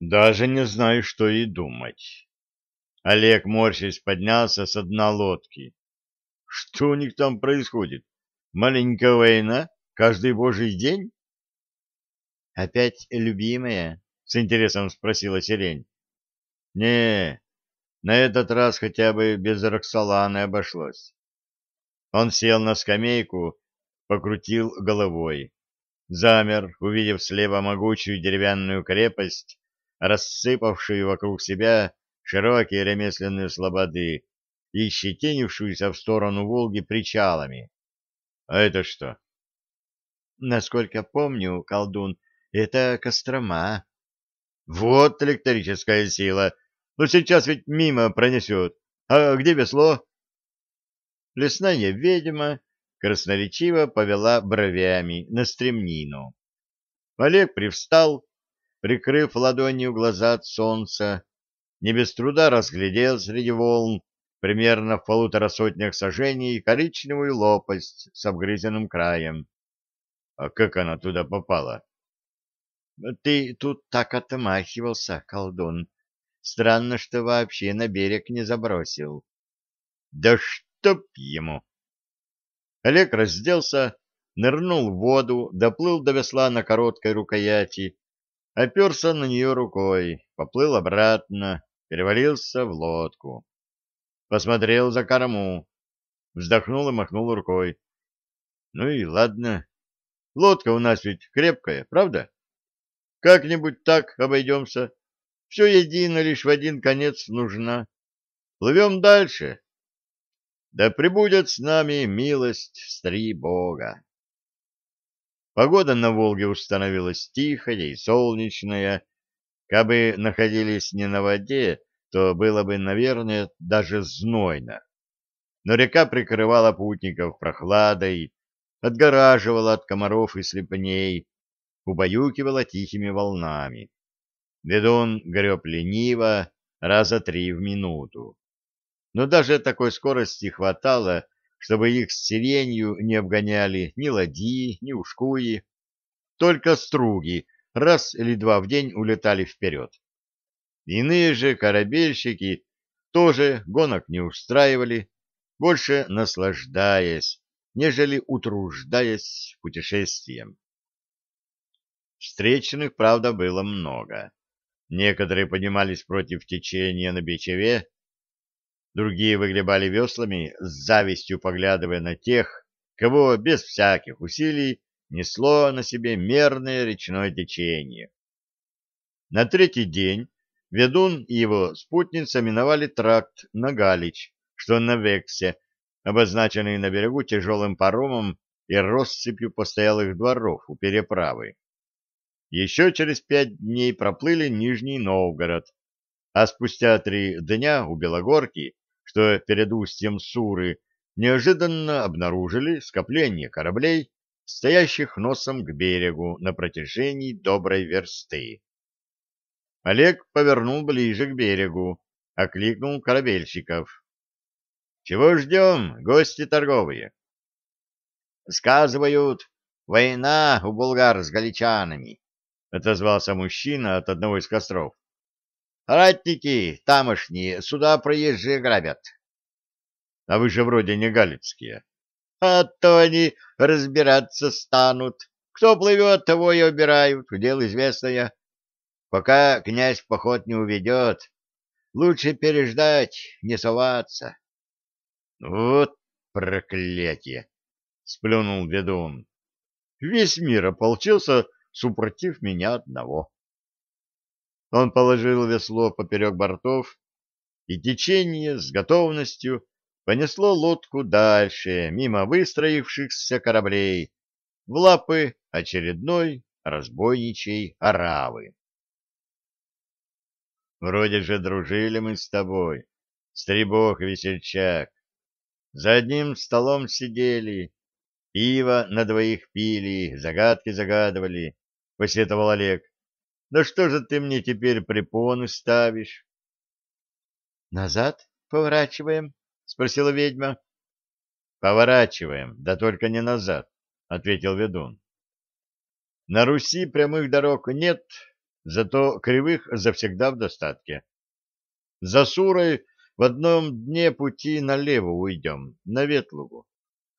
Даже не знаю, что и думать. Олег, морщись, поднялся с дна лодки. Что у них там происходит? Маленькая война? Каждый божий день? Опять любимая? С интересом спросила Сирень. Не, на этот раз хотя бы без Роксоланы обошлось. Он сел на скамейку, покрутил головой. Замер, увидев слева могучую деревянную крепость, рассыпавшую вокруг себя широкие ремесленные слободы и щетинившуюся в сторону Волги причалами. А это что? Насколько помню, колдун, это Кострома. Вот электрическая сила. Но сейчас ведь мимо пронесет. А где весло? Лесная ведьма красноречиво повела бровями на стремнину. Олег привстал, прикрыв ладонью глаза от солнца, не без труда разглядел среди волн примерно в полутора сотнях сажений коричневую лопасть с обгрызенным краем. А как она туда попала? — Ты тут так отмахивался, колдун. Странно, что вообще на берег не забросил. — Да чтоб ему! Олег разделся, нырнул в воду, доплыл до весла на короткой рукояти оперся на нее рукой, поплыл обратно, перевалился в лодку. Посмотрел за корму, вздохнул и махнул рукой. Ну и ладно. Лодка у нас ведь крепкая, правда? Как-нибудь так обойдемся. Все едино лишь в один конец нужна. Плывем дальше. Да пребудет с нами милость стри Бога. Погода на Волге установилась тихая и солнечная. Кабы находились не на воде, то было бы, наверное, даже знойно. Но река прикрывала путников прохладой, отгораживала от комаров и слепней, убаюкивала тихими волнами. Ведун греб лениво, раза три в минуту. Но даже такой скорости хватало, чтобы их с сиренью не обгоняли ни ладьи, ни ушкуи, только струги раз или два в день улетали вперед. Иные же корабельщики тоже гонок не устраивали, больше наслаждаясь, нежели утруждаясь путешествием. Встречных, правда, было много. Некоторые поднимались против течения на Бичеве, Другие выгребали веслами, с завистью поглядывая на тех, кого без всяких усилий несло на себе мерное речное течение. На третий день ведун и его спутница миновали тракт на Галич, что на Вексе, обозначенный на берегу тяжелым паромом и россыпью постоялых дворов у переправы. Еще через пять дней проплыли Нижний Новгород, а спустя три дня у Белогорки что перед устьем Суры неожиданно обнаружили скопление кораблей, стоящих носом к берегу на протяжении доброй версты. Олег повернул ближе к берегу, окликнул корабельщиков. — Чего ждем, гости торговые? — Сказывают, война у булгар с галичанами, — отозвался мужчина от одного из костров. Ратники тамошние сюда проезжие грабят. А вы же вроде не галицкие. А то они разбираться станут. Кто плывет, того и убирают. Дело известное. Пока князь поход не уведет, лучше переждать, не соваться. Вот проклятие! — сплюнул ведун. Весь мир ополчился, супротив меня одного. Он положил весло поперек бортов, и течение с готовностью понесло лодку дальше, мимо выстроившихся кораблей, в лапы очередной разбойничей оравы. Вроде же дружили мы с тобой, стребок-весельчак. За одним столом сидели, пиво на двоих пили, загадки загадывали, — посетовал Олег. Да что же ты мне теперь препоны ставишь? — Назад поворачиваем? — спросила ведьма. — Поворачиваем, да только не назад, — ответил ведун. — На Руси прямых дорог нет, зато кривых завсегда в достатке. За Сурой в одном дне пути налево уйдем, на Ветлугу.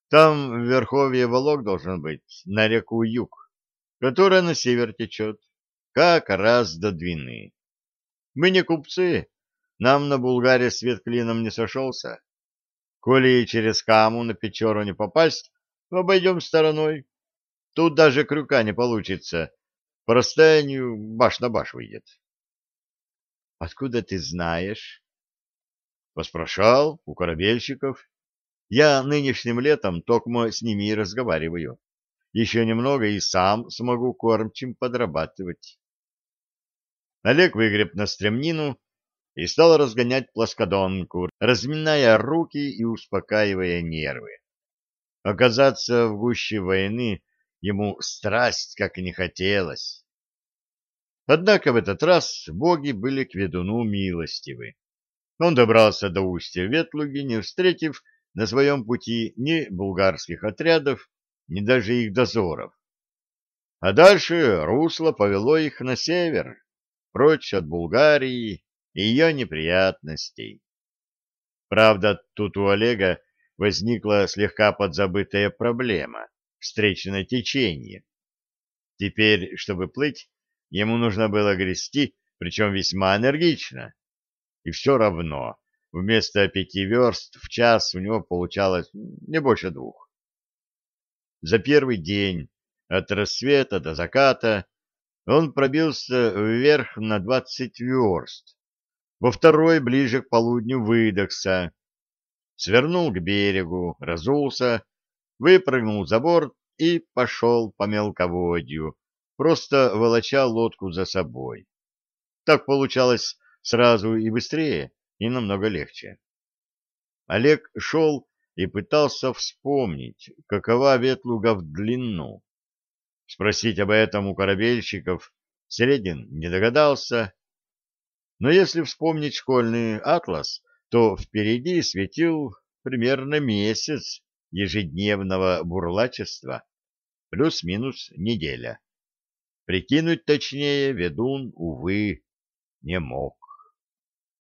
Там в верховье Волок должен быть, на реку Юг, которая на север течет, как раз до Двины. Мы не купцы, нам на Булгаре свет клином не сошелся. Коли через Каму на Печору не попасть, обойдем стороной. Тут даже крюка не получится. По расстоянию баш на баш выйдет. — Откуда ты знаешь? — Поспрашал у корабельщиков. Я нынешним летом токмо с ними и разговариваю. Еще немного и сам смогу кормчим подрабатывать. Олег выгреб на стремнину и стал разгонять плоскодонку, разминая руки и успокаивая нервы. Оказаться в гуще войны ему страсть как не хотелось. Однако в этот раз боги были к ведуну милостивы. Он добрался до устья Ветлуги, не встретив на своем пути ни булгарских отрядов, ни даже их дозоров. А дальше русло повело их на север, прочь от Булгарии и ее неприятностей. Правда, тут у Олега возникла слегка подзабытая проблема — встречное течение. Теперь, чтобы плыть, ему нужно было грести, причем весьма энергично. И все равно, вместо пяти верст в час у него получалось не больше двух. За первый день, от рассвета до заката, он пробился вверх на двадцать верст, во второй, ближе к полудню, выдохся, свернул к берегу, разулся, выпрыгнул за борт и пошел по мелководью, просто волоча лодку за собой. Так получалось сразу и быстрее, и намного легче. Олег шел и пытался вспомнить, какова ветлуга в длину. Спросить об этом у корабельщиков Середин не догадался, но если вспомнить школьный атлас, то впереди светил примерно месяц ежедневного бурлачества, плюс-минус неделя. Прикинуть точнее ведун, увы, не мог.